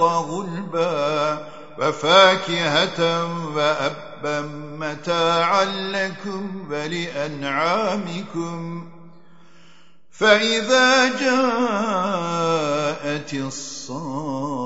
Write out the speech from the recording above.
غلبا وفاكهة وأبا متاعا لكم ولأنعامكم. فإذا جاءت الصاخة